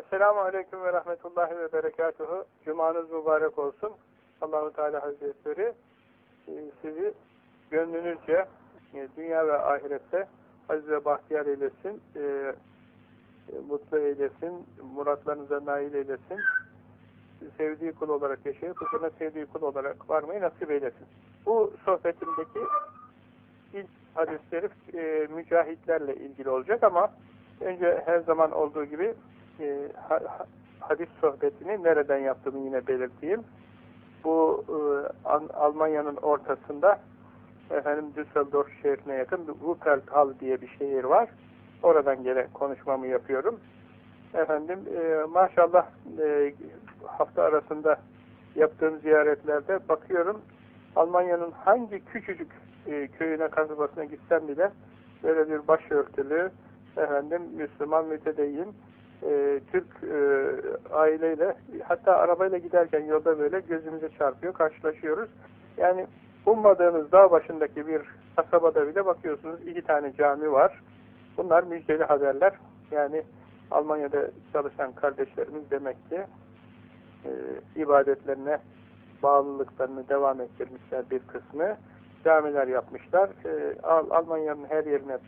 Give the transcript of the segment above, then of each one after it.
Esselamu Aleyküm ve Rahmetullahi ve Berekatuhu. Cumanız mübarek olsun. Allahu Teala Hazretleri e, sizi gönlünüzce e, dünya ve ahirette aziz ve bahtiyar eylesin, e, mutlu eylesin, muratlarınıza nail eylesin, sevdiği kul olarak yaşayıp, huzuruna sevdiği kul olarak varmayı nasip eylesin. Bu sohbetimdeki ilk hadisleri e, mücahitlerle ilgili olacak ama önce her zaman olduğu gibi ha, hadis sohbetini nereden yaptığımı yine belirteyim. Bu e, Almanya'nın ortasında efendim Düsseldorf şehrine yakın Wuppertal diye bir şehir var. Oradan gene konuşmamı yapıyorum. Efendim e, maşallah e, hafta arasında yaptığım ziyaretlerde bakıyorum Almanya'nın hangi küçücük köyüne kasabasına gitsem bile böyle bir başörtülü efendim Müslüman mütedeyyin e, Türk e, aileyle hatta arabayla giderken yolda böyle gözümüze çarpıyor, karşılaşıyoruz. Yani ummadığınız dağ başındaki bir kasabada bile bakıyorsunuz iki tane cami var. Bunlar müjdeli haberler. Yani Almanya'da çalışan kardeşlerimiz demek ki e, ibadetlerine bağlılıklarını devam ettirmişler bir kısmı. Camiler yapmışlar. E, Almanya'nın her yerine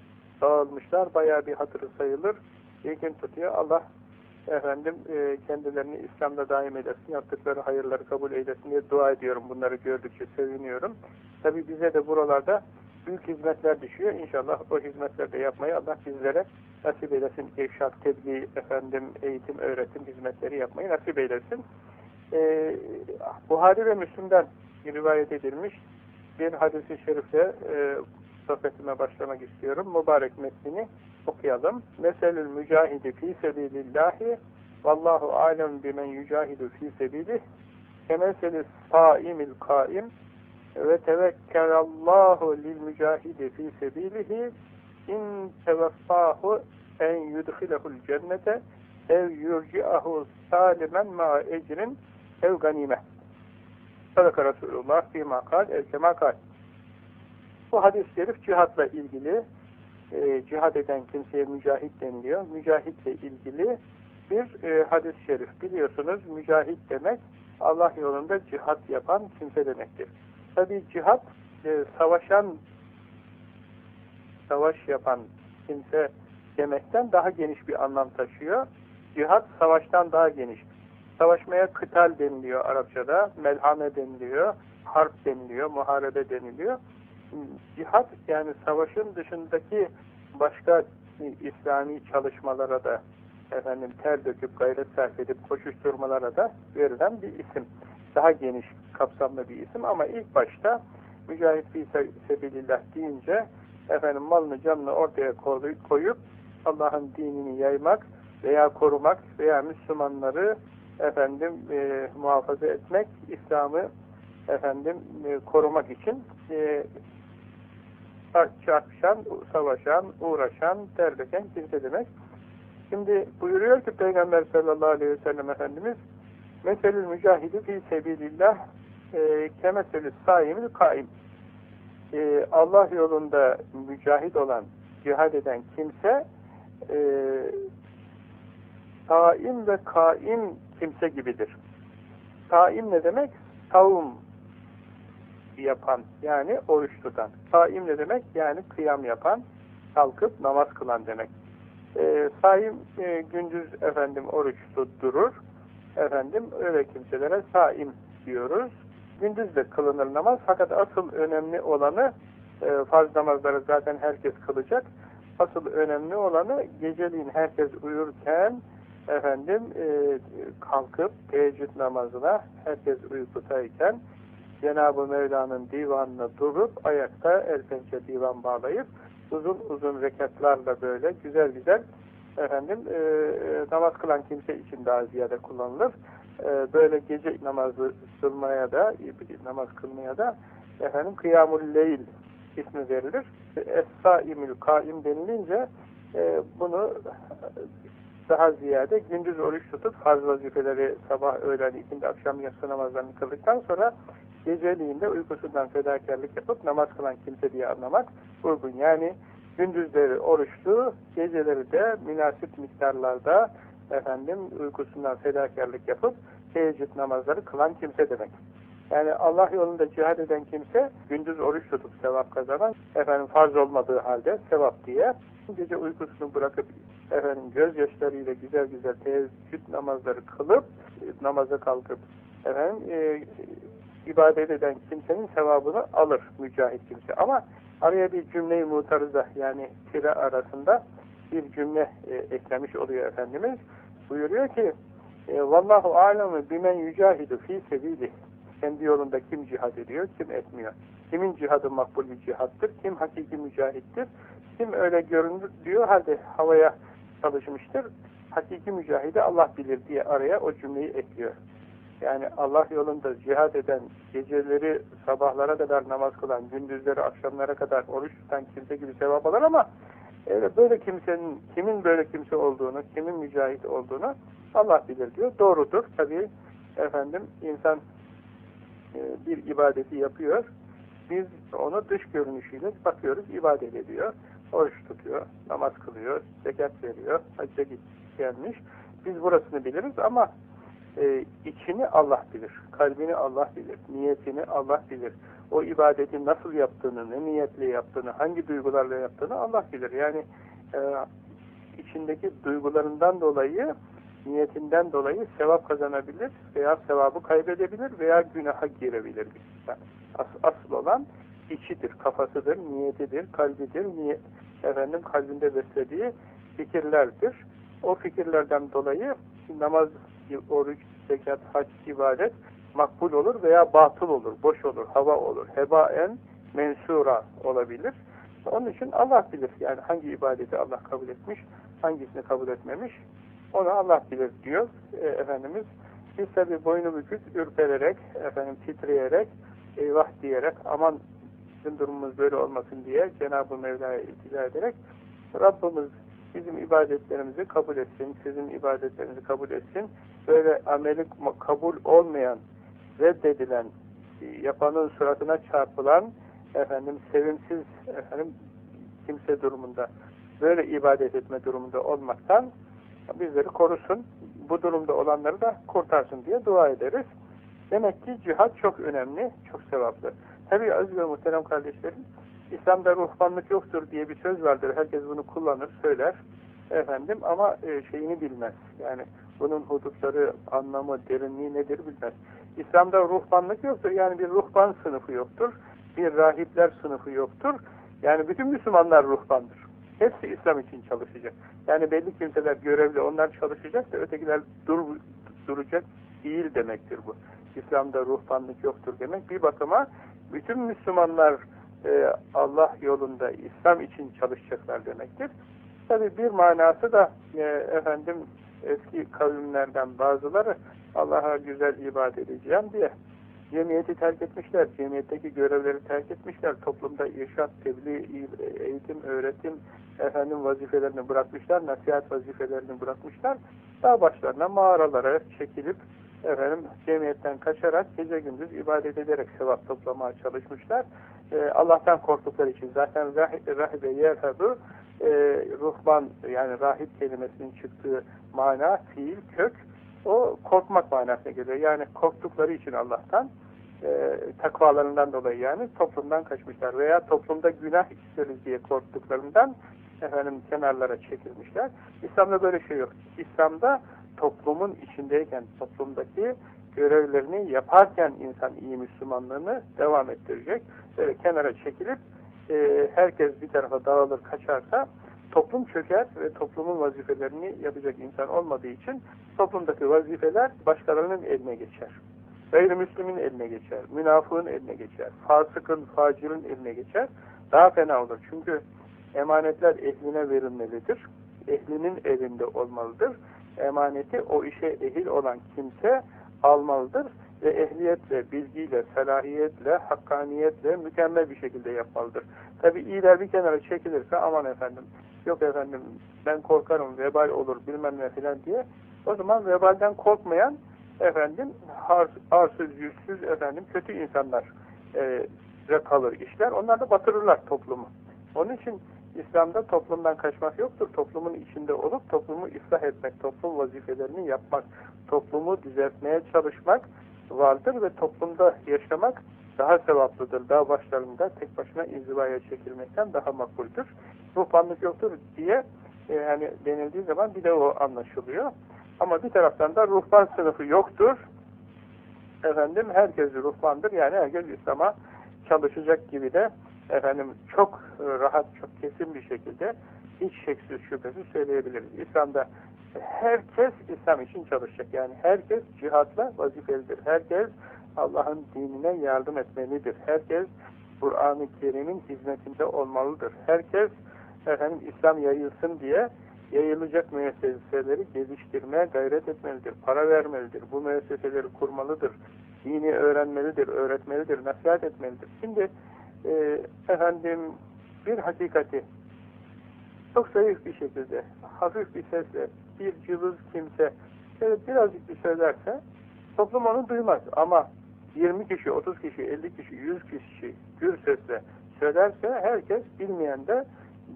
dağılmışlar. Bayağı bir hatırı sayılır. İlkin tutuyor. Allah efendim e, kendilerini İslam'da daim eylesin, yaptıkları hayırları kabul eylesin diye dua ediyorum. Bunları gördükçe seviniyorum. Tabi bize de buralarda büyük hizmetler düşüyor. İnşallah o hizmetleri de yapmayı Allah bizlere nasip eylesin. İrşad, tebliğ, efendim, eğitim, öğretim hizmetleri yapmayı nasip eylesin. Ee, Buhari ve Müslüm'den rivayet edilmiş bir hadisi şerifle e, sohbetime başlamak istiyorum. Mübarek metnini okuyalım. Meselül mücahidi fi sebilillahi vallahu alem bimen yücahidu fi sebilih kemeselis saimil kaim ve tevekkelallahu lil mücahidi fi sebilihi in teveffahu en yudhilehul cennete ev yurci'ahu salimen ma ecrin ev ganime. Sadaka Resulullah fîmâ kal ev kemâ kal. Bu hadis-i şerif cihatla ilgili e, cihad eden kimseye mücahit deniliyor. Mücahitle ilgili bir e, hadis-i şerif. Biliyorsunuz mücahit demek Allah yolunda cihat yapan kimse demektir. Tabi cihat e, savaşan savaş yapan kimse demekten daha geniş bir anlam taşıyor. Cihat savaştan daha geniş. Savaşmaya kıtal deniliyor Arapçada, melhame deniliyor, harp deniliyor, muharebe deniliyor. Cihat yani savaşın dışındaki başka İslami çalışmalara da efendim ter döküp gayret sarf edip koşuşturmalara da verilen bir isim. Daha geniş kapsamlı bir isim ama ilk başta mücahit fi sebilillah deyince efendim malını canını ortaya koyup Allah'ın dinini yaymak veya korumak veya Müslümanları efendim e, muhafaza etmek, İslam'ı efendim e, korumak için e, çarpışan, savaşan, uğraşan, terleken kimse demek. Şimdi buyuruyor ki Peygamber sallallahu aleyhi ve sellem Efendimiz Meselül mücahidi fi sebilillah e, kemeselü saimil kaim e, Allah yolunda mücahit olan, cihad eden kimse e, saim ve kaim kimse gibidir. Saim ne demek? Savum yapan yani oruç tutan. Saim ne demek? Yani kıyam yapan, kalkıp namaz kılan demek. E, saim e, gündüz efendim oruç tutturur. Efendim öyle kimselere saim diyoruz. Gündüz de kılınır namaz fakat asıl önemli olanı e, farz namazları zaten herkes kılacak. Asıl önemli olanı geceliğin herkes uyurken efendim e, kalkıp teheccüd namazına herkes uykudayken Cenab-ı Mevla'nın divanına durup ayakta el pençe divan bağlayıp uzun uzun rekatlarla böyle güzel güzel efendim e, namaz kılan kimse için daha ziyade kullanılır. E, böyle gece namazı kılmaya da namaz kılmaya da efendim kıyamul leyl ismi verilir. Es-saimül kaim denilince e, bunu daha ziyade gündüz oruç tutup farz vazifeleri sabah, öğlen, ikindi, akşam yatsı namazlarını kıldıktan sonra geceliğinde uykusundan fedakarlık yapıp namaz kılan kimse diye anlamak uygun. Yani gündüzleri oruçlu, geceleri de münasip miktarlarda efendim uykusundan fedakarlık yapıp teheccüd namazları kılan kimse demek. Yani Allah yolunda cihad eden kimse gündüz oruç tutup sevap kazanan, efendim farz olmadığı halde sevap diye gece uykusunu bırakıp efendim gözyaşlarıyla güzel güzel teheccüd namazları kılıp namaza kalkıp efendim e, ibadet eden kimsenin sevabını alır mücahit kimse. Ama araya bir cümle-i mutarıza yani tire arasında bir cümle e, eklemiş oluyor Efendimiz. Buyuruyor ki e, Vallahu alemu bimen yücahidu fi sebili kendi yolunda kim cihad ediyor, kim etmiyor. Kimin cihadı makbul bir cihattır, kim hakiki mücahittir, kim öyle görünür diyor halde havaya çalışmıştır. Hakiki mücahidi Allah bilir diye araya o cümleyi ekliyor. Yani Allah yolunda cihad eden, geceleri sabahlara kadar namaz kılan, gündüzleri akşamlara kadar oruç tutan kimse gibi sevap alır ama evet, böyle kimsenin, kimin böyle kimse olduğunu, kimin mücahit olduğunu Allah bilir diyor. Doğrudur. Tabi efendim insan e, bir ibadeti yapıyor. Biz onu dış görünüşüyle bakıyoruz, ibadet ediyor. Oruç tutuyor, namaz kılıyor, zekat veriyor, hacca gelmiş. Biz burasını biliriz ama e, içini Allah bilir, kalbini Allah bilir, niyetini Allah bilir. O ibadeti nasıl yaptığını, ne niyetle yaptığını, hangi duygularla yaptığını Allah bilir. Yani e, içindeki duygularından dolayı, niyetinden dolayı sevap kazanabilir veya sevabı kaybedebilir veya günaha girebilir. Yani as, asıl olan içidir, kafasıdır, niyetidir, kalbidir, niyet, efendim kalbinde beslediği fikirlerdir. O fikirlerden dolayı namaz oruç, zekat, hac, ibadet makbul olur veya batıl olur, boş olur, hava olur, hebaen mensura olabilir. Onun için Allah bilir. Yani hangi ibadeti Allah kabul etmiş, hangisini kabul etmemiş, onu Allah bilir diyor e, Efendimiz. Biz tabi boynu bükük, ürpererek, efendim titreyerek, eyvah diyerek, aman bizim durumumuz böyle olmasın diye Cenab-ı Mevla'ya iltica ederek Rabbimiz bizim ibadetlerimizi kabul etsin, sizin ibadetlerinizi kabul etsin. Böyle ameli kabul olmayan, reddedilen, yapanın suratına çarpılan, efendim sevimsiz efendim kimse durumunda, böyle ibadet etme durumunda olmaktan bizleri korusun. Bu durumda olanları da kurtarsın diye dua ederiz. Demek ki cihat çok önemli, çok sevaplı. Tabi aziz ve muhterem kardeşlerim, İslam'da ruhbanlık yoktur diye bir söz vardır. Herkes bunu kullanır, söyler. Efendim ama e, şeyini bilmez. Yani bunun hudutları, anlamı, derinliği nedir bilmez. İslam'da ruhbanlık yoktur. Yani bir ruhban sınıfı yoktur. Bir rahipler sınıfı yoktur. Yani bütün Müslümanlar ruhbandır. Hepsi İslam için çalışacak. Yani belli kimseler görevli, onlar çalışacak da ötekiler dur, duracak değil demektir bu. İslam'da ruhbanlık yoktur demek. Bir bakıma bütün Müslümanlar e, Allah yolunda İslam için çalışacaklar demektir. Tabi bir manası da e, efendim eski kavimlerden bazıları Allah'a güzel ibadet edeceğim diye cemiyeti terk etmişler, cemiyetteki görevleri terk etmişler, toplumda irşat, tebliğ, eğitim, öğretim, efendim vazifelerini bırakmışlar, nasihat vazifelerini bırakmışlar. Daha başlarına mağaralara çekilip efendim cemiyetten kaçarak gece gündüz ibadet ederek sevap toplamaya çalışmışlar. Ee, Allah'tan korktukları için zaten rahibe yerhebu e, ruhban yani rahip kelimesinin çıktığı mana, fiil, kök o korkmak manasına geliyor. Yani korktukları için Allah'tan e, takvalarından dolayı yani toplumdan kaçmışlar veya toplumda günah işleriz diye korktuklarından efendim kenarlara çekilmişler. İslam'da böyle şey yok. İslam'da toplumun içindeyken, toplumdaki görevlerini yaparken insan iyi Müslümanlığını devam ettirecek. Böyle kenara çekilip e, herkes bir tarafa dağılır, kaçarsa toplum çöker ve toplumun vazifelerini yapacak insan olmadığı için toplumdaki vazifeler başkalarının eline geçer. Gayrimüslimin eline geçer, münafığın eline geçer, fasıkın, facirin eline geçer. Daha fena olur. Çünkü emanetler ehline verilmelidir. Ehlinin elinde olmalıdır emaneti o işe ehil olan kimse almalıdır ve ehliyetle, bilgiyle, salahiyetle, hakkaniyetle mükemmel bir şekilde yapmalıdır. Tabi iyiler bir kenara çekilirse aman efendim, yok efendim ben korkarım, vebal olur bilmem ne filan diye o zaman vebalden korkmayan efendim arsız, yüzsüz efendim kötü insanlar e, kalır işler. Onlar da batırırlar toplumu. Onun için İslam'da toplumdan kaçmak yoktur. Toplumun içinde olup toplumu ıslah etmek, toplum vazifelerini yapmak, toplumu düzeltmeye çalışmak vardır ve toplumda yaşamak daha sevaplıdır. Daha başlarında tek başına inzivaya çekilmekten daha makbuldür. Ruhbanlık yoktur diye e, yani denildiği zaman bir de o anlaşılıyor. Ama bir taraftan da ruhban sınıfı yoktur. Efendim herkes ruhbandır. Yani herkes İslam'a çalışacak gibi de efendim çok rahat, çok kesin bir şekilde hiç şeksiz şüphesiz söyleyebiliriz. İslam'da herkes İslam için çalışacak. Yani herkes cihatla vazifelidir. Herkes Allah'ın dinine yardım etmelidir. Herkes Kur'an-ı Kerim'in hizmetinde olmalıdır. Herkes efendim İslam yayılsın diye yayılacak müesseseleri geliştirmeye gayret etmelidir. Para vermelidir. Bu müesseseleri kurmalıdır. Dini öğrenmelidir, öğretmelidir, nasihat etmelidir. Şimdi e, efendim bir hakikati çok zayıf bir şekilde, hafif bir sesle, bir cılız kimse şöyle birazcık bir söylerse toplum onu duymaz. Ama 20 kişi, 30 kişi, 50 kişi, 100 kişi gür sesle söylerse herkes bilmeyen de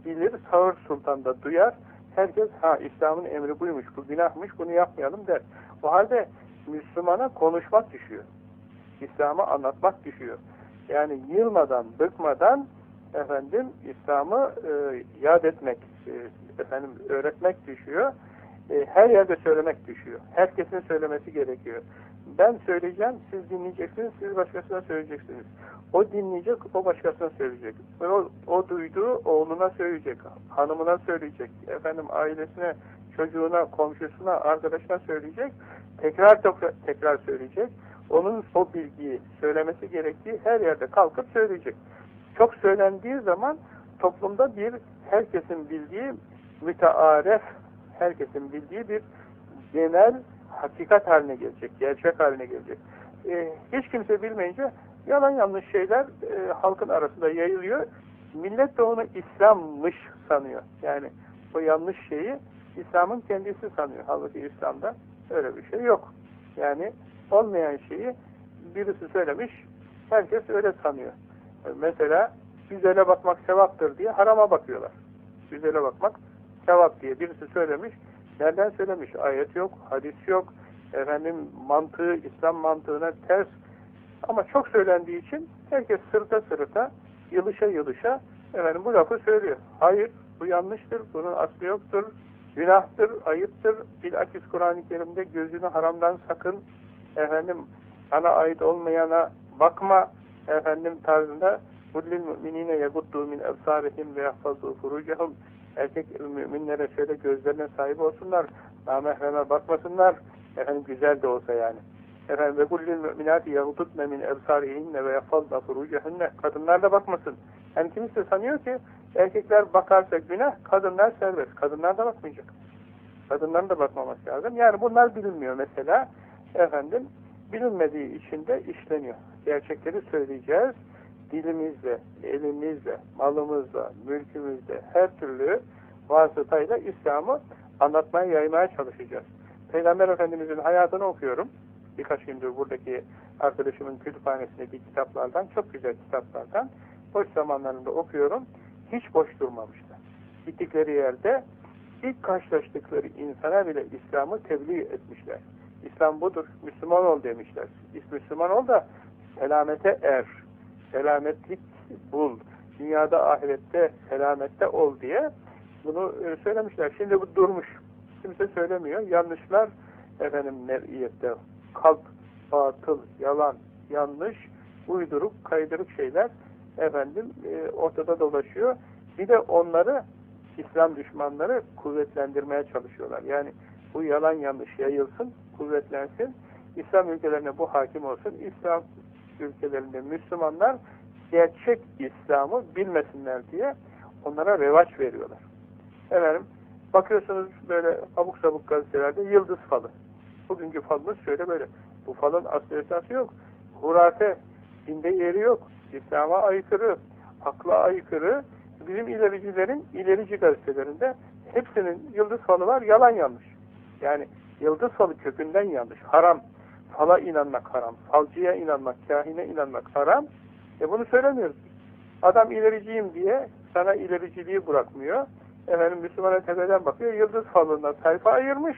bilir, sağır sultan da duyar. Herkes ha İslam'ın emri buymuş, bu günahmış, bunu yapmayalım der. O halde Müslümana konuşmak düşüyor. İslam'ı anlatmak düşüyor. Yani yılmadan, bıkmadan efendim İslam'ı e, yad etmek, e, efendim öğretmek düşüyor. E, her yerde söylemek düşüyor. Herkesin söylemesi gerekiyor. Ben söyleyeceğim, siz dinleyeceksiniz, siz başkasına söyleyeceksiniz. O dinleyecek, o başkasına söyleyecek. O, o duyduğu oğluna söyleyecek, hanımına söyleyecek, efendim ailesine, çocuğuna, komşusuna, arkadaşına söyleyecek. Tekrar tekrar, söyleyecek. Onun o bilgiyi söylemesi gerektiği her yerde kalkıp söyleyecek. Çok söylendiği zaman toplumda bir herkesin bildiği mütearef, herkesin bildiği bir genel hakikat haline gelecek, gerçek haline gelecek. Ee, hiç kimse bilmeyince yalan yanlış şeyler e, halkın arasında yayılıyor. Millet de onu İslam'mış sanıyor. Yani o yanlış şeyi İslam'ın kendisi sanıyor. Halbuki İslam'da öyle bir şey yok. Yani olmayan şeyi birisi söylemiş, herkes öyle sanıyor. Mesela güzele bakmak sevaptır diye harama bakıyorlar. Güzele bakmak sevap diye birisi söylemiş. Nereden söylemiş? Ayet yok, hadis yok. Efendim mantığı, İslam mantığına ters. Ama çok söylendiği için herkes sırta sırta, yılışa yılışa efendim bu lafı söylüyor. Hayır, bu yanlıştır, bunun aslı yoktur, günahtır, ayıptır. Bilakis Kur'an-ı Kerim'de gözünü haramdan sakın, efendim sana ait olmayana bakma, efendim tarzında kullil müminine yeguddu min ebsarihim ve yahfazu furucehum erkek müminlere şöyle gözlerine sahip olsunlar, namahreme bakmasınlar, efendim güzel de olsa yani. Efendim ve kullil müminati yagudutne min ebsarihinne ve yahfazna furucehunne kadınlar da bakmasın. Yani kimisi sanıyor ki erkekler bakarsa günah, kadınlar serbest. Kadınlar da bakmayacak. Kadınların da bakmaması lazım. Yani bunlar bilinmiyor mesela. Efendim bilinmediği için de işleniyor. Gerçekleri söyleyeceğiz. Dilimizle, elimizle, malımızla, mülkümüzle, her türlü vasıtayla İslam'ı anlatmaya, yaymaya çalışacağız. Peygamber Efendimiz'in hayatını okuyorum. Birkaç gündür buradaki arkadaşımın kütüphanesindeki kitaplardan, çok güzel kitaplardan boş zamanlarında okuyorum. Hiç boş durmamışlar. Gittikleri yerde ilk karşılaştıkları insana bile İslam'ı tebliğ etmişler. İslam budur, Müslüman ol demişler. Müslüman ol da selamete er, selametlik bul, dünyada ahirette selamette ol diye bunu söylemişler. Şimdi bu durmuş. Kimse söylemiyor. Yanlışlar efendim mer'iyette kalp, batıl, yalan, yanlış, uyduruk, kaydırık şeyler efendim e, ortada dolaşıyor. Bir de onları İslam düşmanları kuvvetlendirmeye çalışıyorlar. Yani bu yalan yanlış yayılsın, kuvvetlensin. İslam ülkelerine bu hakim olsun. İslam ülkelerinde Müslümanlar gerçek İslam'ı bilmesinler diye onlara revaç veriyorlar. Efendim, bakıyorsunuz böyle abuk sabuk gazetelerde yıldız falı. Bugünkü falımız şöyle böyle. Bu falın aslı esası yok. Hurafe, dinde yeri yok. İslam'a aykırı, akla aykırı. Bizim ilericilerin ilerici gazetelerinde hepsinin yıldız falı var, yalan yanlış. Yani yıldız falı kökünden yanlış, haram. Fala inanmak haram, falcıya inanmak, kahine inanmak haram. E bunu söylemiyoruz. Adam ilericiyim diye sana ilericiliği bırakmıyor. Efendim Müslümana tepeden bakıyor. Yıldız falına sayfa ayırmış.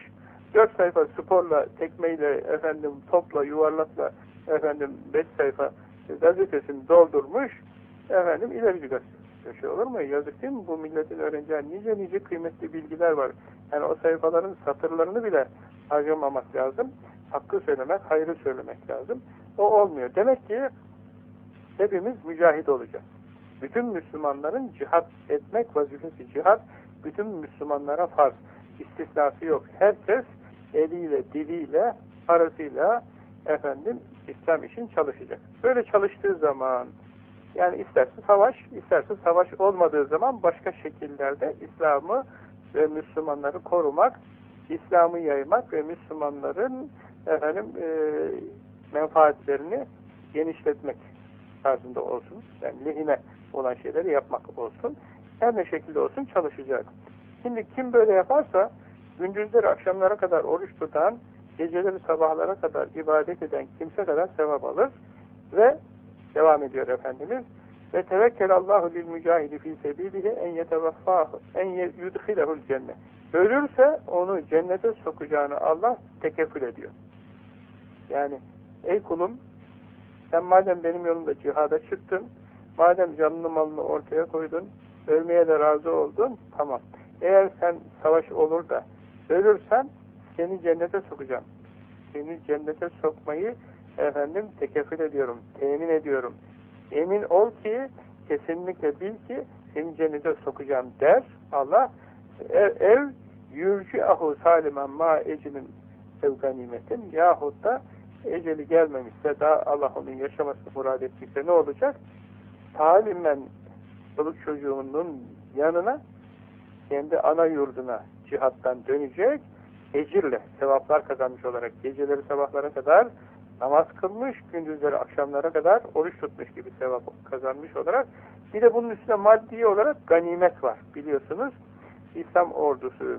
Dört sayfa sporla, tekmeyle, efendim topla, yuvarlakla, efendim beş sayfa gazetesini doldurmuş. Efendim ilerici gazete. Şey olur mu? Yazık değil mi? Bu milletin öğreneceği nice nice kıymetli bilgiler var. Yani o sayfaların satırlarını bile harcamamak lazım. Hakkı söylemek, hayrı söylemek lazım. O olmuyor. Demek ki hepimiz mücahit olacağız. Bütün Müslümanların cihat etmek vazifesi cihat, bütün Müslümanlara farz. İstisnası yok. Herkes eliyle, diliyle, parasıyla efendim İslam için çalışacak. Böyle çalıştığı zaman yani isterse savaş, isterse savaş olmadığı zaman başka şekillerde İslam'ı ve Müslümanları korumak, İslam'ı yaymak ve Müslümanların efendim e, menfaatlerini genişletmek tarzında olsun. Yani lehine olan şeyleri yapmak olsun. Her ne şekilde olsun çalışacak. Şimdi kim böyle yaparsa gündüzleri akşamlara kadar oruç tutan, geceleri sabahlara kadar ibadet eden kimse kadar sevap alır ve devam ediyor Efendimiz ve tevekkel Allahu lil mücahidi fi sebilihi en yetevaffahu en yudkhilehul cennet. Ölürse onu cennete sokacağını Allah tekeffül ediyor. Yani ey kulum sen madem benim yolumda cihada çıktın, madem canını malını ortaya koydun, ölmeye de razı oldun, tamam. Eğer sen savaş olur da ölürsen seni cennete sokacağım. Seni cennete sokmayı efendim tekeffül ediyorum, temin ediyorum. Emin ol ki, kesinlikle bil ki seni cennete sokacağım der Allah. Ev, ev yürcü ahu salimen ma ecinin ev ganimetin yahut da eceli gelmemişse daha Allah onun yaşamasını murad ettiyse ne olacak? Talimen çoluk çocuğunun yanına kendi ana yurduna cihattan dönecek ecirle sevaplar kazanmış olarak geceleri sabahlara kadar namaz kılmış, gündüzleri akşamlara kadar oruç tutmuş gibi sevap kazanmış olarak bir de bunun üstüne maddi olarak ganimet var. Biliyorsunuz İslam ordusu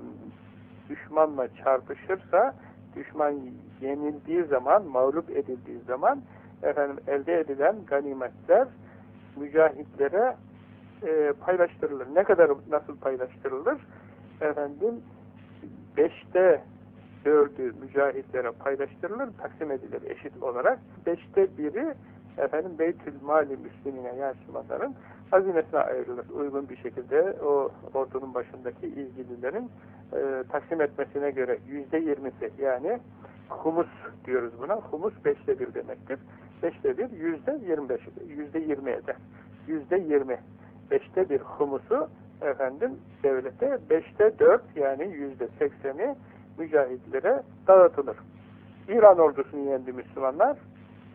düşmanla çarpışırsa düşman yenildiği zaman, mağlup edildiği zaman efendim elde edilen ganimetler mücahitlere e, paylaştırılır. Ne kadar nasıl paylaştırılır? Efendim beşte dördü mücahitlere paylaştırılır, taksim edilir eşit olarak. Beşte biri efendim Beytül Mali Müslümine yani hazinesine ayrılır. Uygun bir şekilde o ordunun başındaki ilgililerin e, taksim etmesine göre yüzde yirmisi yani humus diyoruz buna. Humus beşte bir demektir. Beşte bir yüzde yirmi beş, yüzde yirmi eder. Yüzde yirmi. Beşte bir humusu efendim devlete beşte dört yani yüzde sekseni mücahitlere dağıtılır. İran ordusunu yendi Müslümanlar.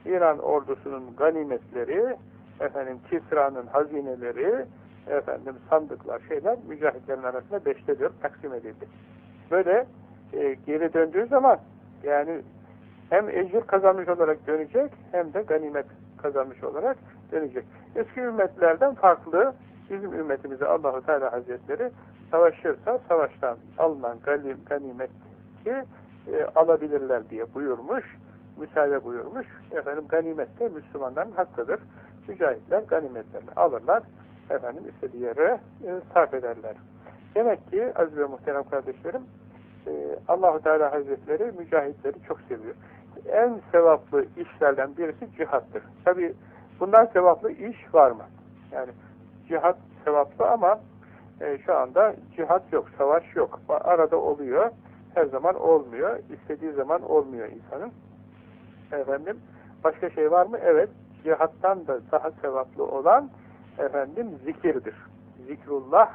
İran ordusunun ganimetleri, efendim Kisra'nın hazineleri, efendim sandıklar, şeyler mücahitlerin arasında beşte dört taksim edildi. Böyle e, geri döndüğü zaman yani hem ecir kazanmış olarak dönecek hem de ganimet kazanmış olarak dönecek. Eski ümmetlerden farklı bizim ümmetimize Allahu Teala Hazretleri savaşırsa savaştan alınan ganimet ki e, alabilirler diye buyurmuş. Müsaade buyurmuş. Efendim ganimet de Müslümanların hakkıdır. Mücahitler ganimetlerini alırlar. Efendim istediği yere e, sarf ederler. Demek ki aziz ve muhterem kardeşlerim e, Allahu Teala Hazretleri mücahitleri çok seviyor. En sevaplı işlerden birisi cihattır. Tabi bundan sevaplı iş var mı? Yani cihat sevaplı ama e, şu anda cihat yok, savaş yok. Arada oluyor her zaman olmuyor. İstediği zaman olmuyor insanın. Efendim, başka şey var mı? Evet, cihattan da daha sevaplı olan efendim zikirdir. Zikrullah,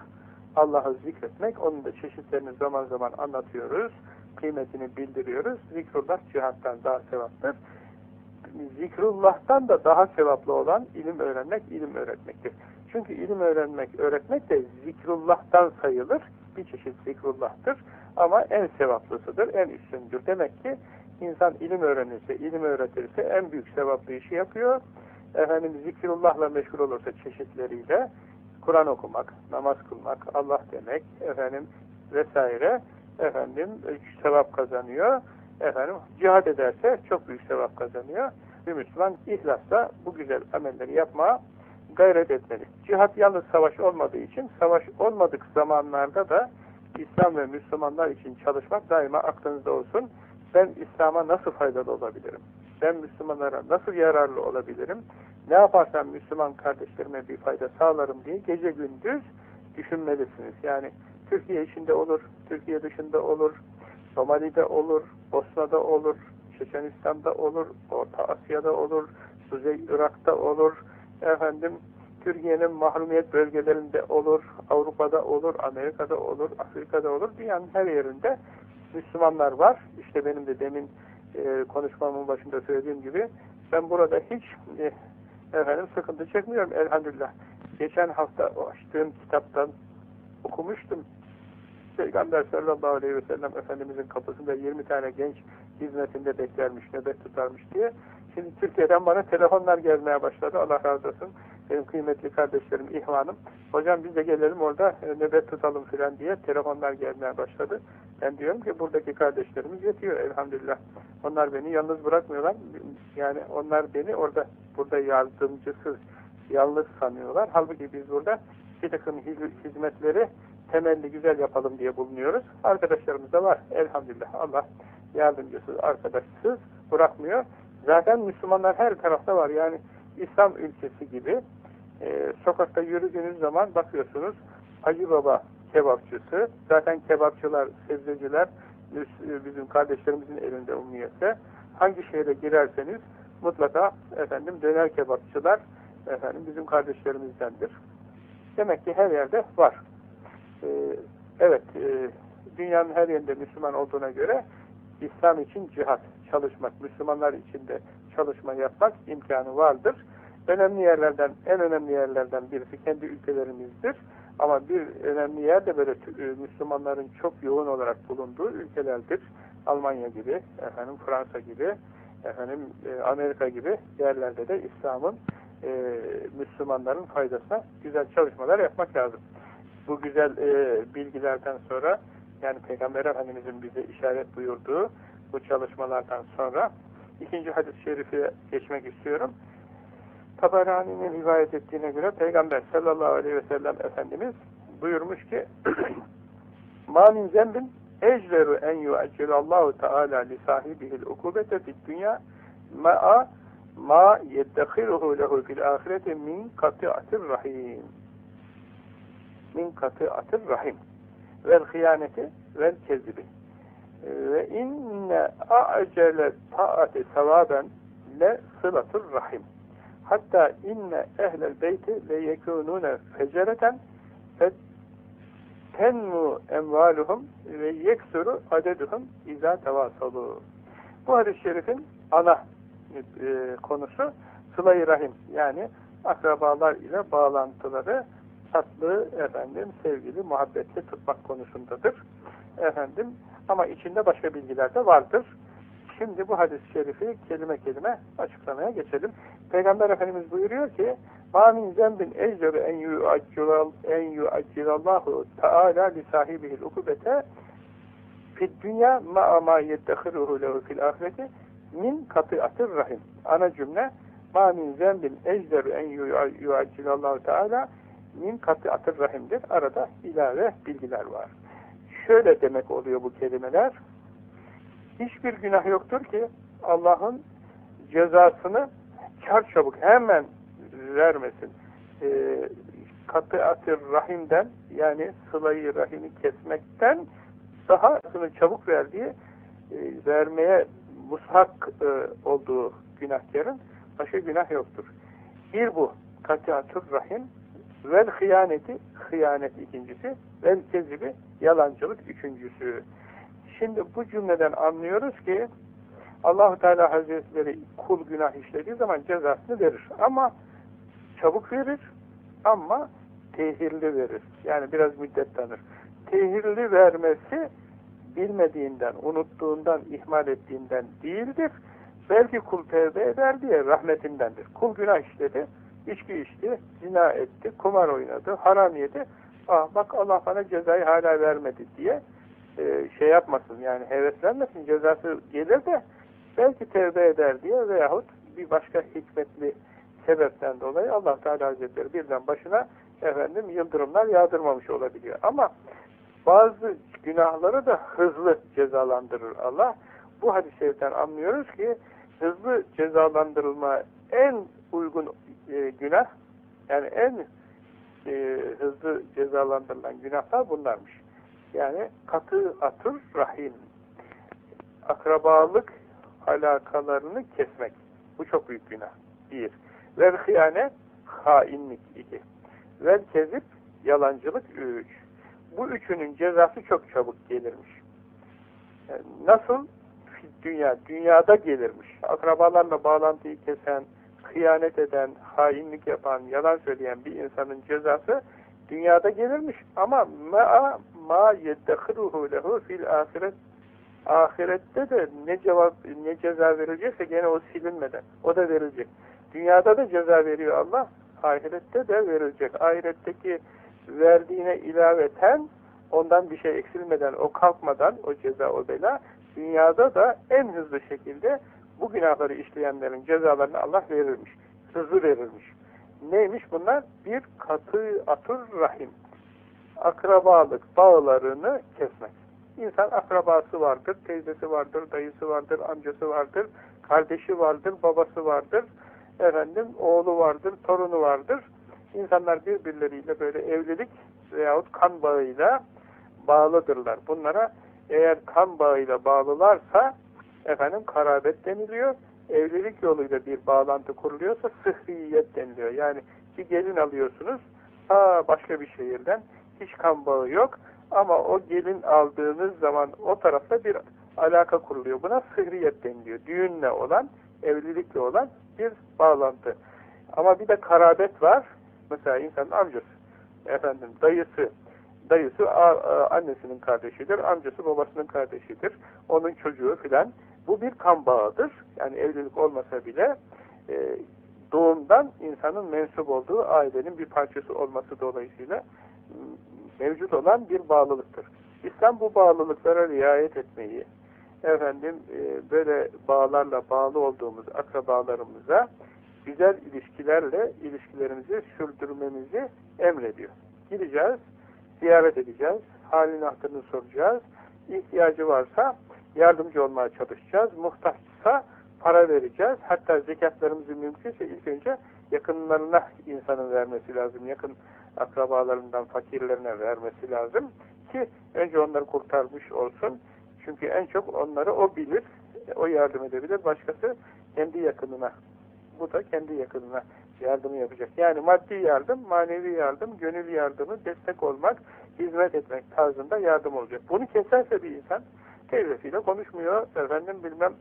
Allah'ı zikretmek, onun da çeşitlerini zaman zaman anlatıyoruz, kıymetini bildiriyoruz. Zikrullah cihattan daha sevaptır. Zikrullah'tan da daha sevaplı olan ilim öğrenmek, ilim öğretmektir. Çünkü ilim öğrenmek, öğretmek de zikrullah'tan sayılır. Bir çeşit zikrullah'tır. Ama en sevaplısıdır, en üstündür. Demek ki insan ilim öğrenirse, ilim öğretirse en büyük sevaplı işi yapıyor. Efendim zikrullahla meşgul olursa çeşitleriyle Kur'an okumak, namaz kılmak, Allah demek, efendim vesaire efendim sevap kazanıyor. Efendim cihad ederse çok büyük sevap kazanıyor. Bir Müslüman ihlasla bu güzel amelleri yapmaya gayret etmeli. Cihat yalnız savaş olmadığı için savaş olmadık zamanlarda da İslam ve Müslümanlar için çalışmak daima aklınızda olsun. Ben İslam'a nasıl faydalı olabilirim? Ben Müslümanlara nasıl yararlı olabilirim? Ne yaparsam Müslüman kardeşlerime bir fayda sağlarım diye gece gündüz düşünmelisiniz. Yani Türkiye içinde olur, Türkiye dışında olur, Somali'de olur, Bosna'da olur, Çeçenistan'da olur, Orta Asya'da olur, Kuzey Irak'ta olur, efendim Türkiye'nin mahrumiyet bölgelerinde olur, Avrupa'da olur, Amerika'da olur, Afrika'da olur, dünyanın her yerinde Müslümanlar var. İşte benim de demin e, konuşmamın başında söylediğim gibi ben burada hiç e, efendim sıkıntı çekmiyorum elhamdülillah. Geçen hafta açtığım kitaptan okumuştum. Peygamber sallallahu aleyhi ve sellem Efendimizin kapısında 20 tane genç hizmetinde beklermiş, nöbet tutarmış diye. Şimdi Türkiye'den bana telefonlar gelmeye başladı. Allah razı olsun. Benim kıymetli kardeşlerim, ihvanım. Hocam biz de gelelim orada e, nöbet tutalım filan diye telefonlar gelmeye başladı. Ben diyorum ki buradaki kardeşlerimiz yetiyor elhamdülillah. Onlar beni yalnız bırakmıyorlar. Yani onlar beni orada burada yardımcısız, yalnız sanıyorlar. Halbuki biz burada bir takım hizmetleri temelli güzel yapalım diye bulunuyoruz. Arkadaşlarımız da var. Elhamdülillah. Allah yardımcısız, arkadaşsız bırakmıyor. Zaten Müslümanlar her tarafta var. Yani İslam ülkesi gibi e, sokakta yürüdüğünüz zaman bakıyorsunuz Hacı Baba kebapçısı, zaten kebapçılar, sebzeciler bizim kardeşlerimizin elinde umniyette. Hangi şehre girerseniz mutlaka efendim döner kebapçılar efendim bizim kardeşlerimizdendir. Demek ki her yerde var. Ee, evet, e, dünyanın her yerinde Müslüman olduğuna göre İslam için cihat, çalışmak, Müslümanlar için de çalışma yapmak imkanı vardır. Önemli yerlerden, en önemli yerlerden birisi kendi ülkelerimizdir. Ama bir önemli yer de böyle e, Müslümanların çok yoğun olarak bulunduğu ülkelerdir. Almanya gibi, efendim Fransa gibi, efendim e, Amerika gibi yerlerde de İslam'ın e, Müslümanların faydasına güzel çalışmalar yapmak lazım. Bu güzel e, bilgilerden sonra yani Peygamber Efendimiz'in bize işaret buyurduğu bu çalışmalardan sonra ikinci hadis-i şerife geçmek istiyorum. Tabarani'nin rivayet ettiğine göre Peygamber sallallahu aleyhi ve sellem Efendimiz buyurmuş ki مَا مِنْ زَنْبٍ اَجْلَرُ اَنْ يُعَجِّلَ اللّٰهُ تَعَالَى لِسَاهِبِهِ الْاُكُوبَةَ فِي الدُّنْيَا مَا ma yeddehiruhu lehu fil ahireti min kati'atir rahim min kati'atir rahim vel hıyaneti vel kezibi ve inne a'cele ta'ati hatta inne ehlel beyti le yekunune fecereten fe tenmu emvaluhum ve yeksuru adeduhum izâ tevasalu. Bu hadis-i şerifin ana e, konusu sıla rahim yani akrabalar ile bağlantıları tatlı efendim sevgili muhabbetli tutmak konusundadır. Efendim ama içinde başka bilgiler de vardır şimdi bu hadis-i şerifi kelime kelime açıklamaya geçelim Peygamber Efendimiz buyuruyor ki مَا مِنْ زَنْبٍ اَجْلَرُ اَنْ يُعَجِّلَ اللّٰهُ تَعَالَى لِسَاهِبِهِ الْاُكُبَةَ فِي الدُّنْيَا مَا مَا يَدَّخِرُهُ لَهُ فِي الْآخِرَةِ min katıatır rahim. Ana cümle ma min zembin ejderu en yuaccilallahu teala min katıatır rahimdir. Arada ilave bilgiler var. Şöyle demek oluyor bu kelimeler. Hiçbir günah yoktur ki Allah'ın cezasını çarçabuk hemen vermesin. E, katı rahimden yani sılayı rahimi kesmekten daha çabuk verdiği e, vermeye mushak e, olduğu günahkarın başka günah yoktur. Bir bu katiatur rahim vel hıyaneti hıyanet ikincisi vel kezibi yalancılık üçüncüsü. Şimdi bu cümleden anlıyoruz ki Allahu Teala Hazretleri kul günah işlediği zaman cezasını verir. Ama çabuk verir ama tehirli verir. Yani biraz müddet tanır. Tehirli vermesi bilmediğinden, unuttuğundan, ihmal ettiğinden değildir. Belki kul tevbe eder diye rahmetindendir. Kul günah işledi, içki içti, zina etti, kumar oynadı, haram yedi. Ah bak Allah bana cezayı hala vermedi diye e, şey yapmasın yani heveslenmesin cezası gelir de belki tevbe eder diye veyahut bir başka hikmetli sebepten dolayı Allah Teala Hazretleri birden başına efendim yıldırımlar yağdırmamış olabiliyor. Ama bazı günahları da hızlı cezalandırır Allah. Bu hadis-i şeriften anlıyoruz ki hızlı cezalandırılma en uygun e, günah yani en e, hızlı cezalandırılan günahlar bunlarmış. Yani katı atır rahim akrabalık alakalarını kesmek. Bu çok büyük günah. Bir. Ve hıyane hainlik. iki. Ve kezip yalancılık. Üç. Bu üçünün cezası çok çabuk gelirmiş. Yani nasıl? Dünya, dünyada gelirmiş. Akrabalarla bağlantıyı kesen, hıyanet eden, hainlik yapan, yalan söyleyen bir insanın cezası dünyada gelirmiş. Ama ma ma yeddehiruhu lehu fil ahiret ahirette de ne cevap ne ceza verilecekse gene o silinmeden o da verilecek. Dünyada da ceza veriyor Allah, ahirette de verilecek. Ahiretteki verdiğine ilaveten ondan bir şey eksilmeden, o kalkmadan, o ceza, o bela, dünyada da en hızlı şekilde bu günahları işleyenlerin cezalarını Allah verirmiş. Hızlı verirmiş. Neymiş bunlar? Bir katı atır rahim. Akrabalık bağlarını kesmek. İnsan akrabası vardır, teyzesi vardır, dayısı vardır, amcası vardır, kardeşi vardır, babası vardır, efendim oğlu vardır, torunu vardır. İnsanlar birbirleriyle böyle evlilik veyahut kan bağıyla bağlıdırlar. Bunlara eğer kan bağıyla bağlılarsa efendim karabet deniliyor. Evlilik yoluyla bir bağlantı kuruluyorsa sıhhiyet deniliyor. Yani bir gelin alıyorsunuz ta başka bir şehirden hiç kan bağı yok ama o gelin aldığınız zaman o tarafta bir alaka kuruluyor. Buna sıhriyet deniliyor. Düğünle olan, evlilikle olan bir bağlantı. Ama bir de karabet var. Mesela insanın amcası, efendim dayısı, dayısı annesinin kardeşidir, amcası babasının kardeşidir, onun çocuğu filan. Bu bir kan bağıdır. Yani evlilik olmasa bile e, doğumdan insanın mensup olduğu ailenin bir parçası olması dolayısıyla mevcut olan bir bağlılıktır. İslam bu bağlılıklara riayet etmeyi, efendim e, böyle bağlarla bağlı olduğumuz akrabalarımıza güzel ilişkilerle ilişkilerimizi sürdürmemizi emrediyor. Gideceğiz, ziyaret edeceğiz, halini hatırını soracağız, ihtiyacı varsa yardımcı olmaya çalışacağız, muhtaçsa para vereceğiz, hatta zekatlarımızı mümkünse ilk önce yakınlarına insanın vermesi lazım, yakın akrabalarından fakirlerine vermesi lazım ki önce onları kurtarmış olsun. Çünkü en çok onları o bilir, o yardım edebilir. Başkası kendi yakınına, bu da kendi yakınına yardımı yapacak. Yani maddi yardım, manevi yardım, gönül yardımı, destek olmak, hizmet etmek tarzında yardım olacak. Bunu keserse bir insan teyzesiyle konuşmuyor, efendim bilmem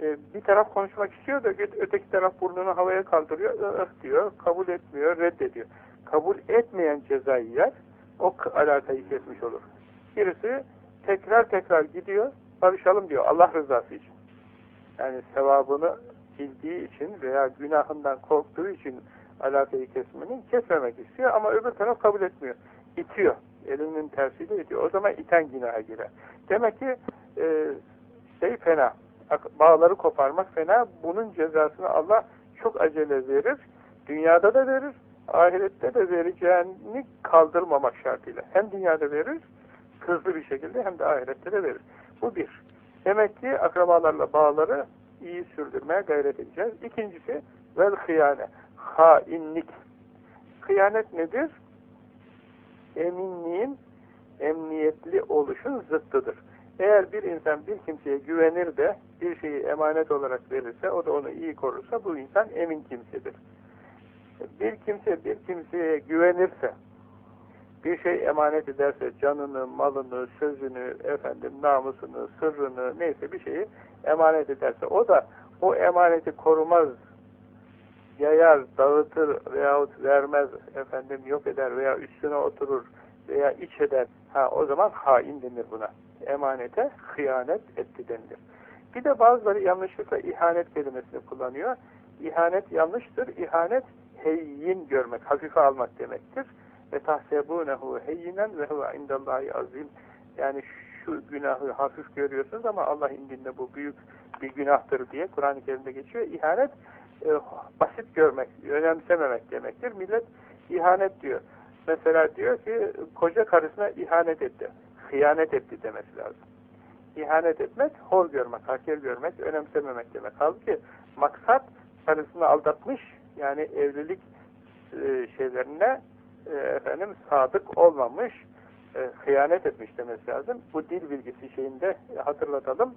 e, bir taraf konuşmak istiyor da öteki taraf burnunu havaya kaldırıyor, ıh diyor, kabul etmiyor, reddediyor kabul etmeyen cezayı yer, o alakayı kesmiş olur. Birisi tekrar tekrar gidiyor, barışalım diyor Allah rızası için. Yani sevabını bildiği için veya günahından korktuğu için alakayı kesmenin kesmemek istiyor ama öbür taraf kabul etmiyor. İtiyor. Elinin tersiyle itiyor. O zaman iten günaha girer. Demek ki e, şey fena. Bağları koparmak fena. Bunun cezasını Allah çok acele verir. Dünyada da verir ahirette de vereceğini kaldırmamak şartıyla. Hem dünyada verir, hızlı bir şekilde hem de ahirette de verir. Bu bir. Demek ki akrabalarla bağları iyi sürdürmeye gayret edeceğiz. İkincisi, vel hıyane, hainlik. Hıyanet nedir? Eminliğin, emniyetli oluşun zıttıdır. Eğer bir insan bir kimseye güvenir de bir şeyi emanet olarak verirse, o da onu iyi korursa bu insan emin kimsedir bir kimse bir kimseye güvenirse, bir şey emanet ederse, canını, malını, sözünü, efendim namusunu, sırrını, neyse bir şeyi emanet ederse, o da o emaneti korumaz, yayar, dağıtır veyahut vermez, efendim yok eder veya üstüne oturur veya iç eder, ha o zaman hain denir buna. Emanete hıyanet etti denilir. Bir de bazıları yanlışlıkla ihanet kelimesini kullanıyor. İhanet yanlıştır. İhanet heyyin görmek, hafife almak demektir. Ve tahsebunehu heyyinen ve huve indallahi azim. Yani şu günahı hafif görüyorsunuz ama Allah indinde bu büyük bir günahtır diye Kur'an-ı Kerim'de geçiyor. İhanet e, basit görmek, önemsememek demektir. Millet ihanet diyor. Mesela diyor ki koca karısına ihanet etti. Hıyanet etti demesi lazım. İhanet etmek, hor görmek, hakir görmek, önemsememek demek. Halbuki maksat karısını aldatmış, yani evlilik e, şeylerine e, efendim sadık olmamış, e, hıyanet etmiş demesi lazım. Bu dil bilgisi şeyinde hatırlatalım.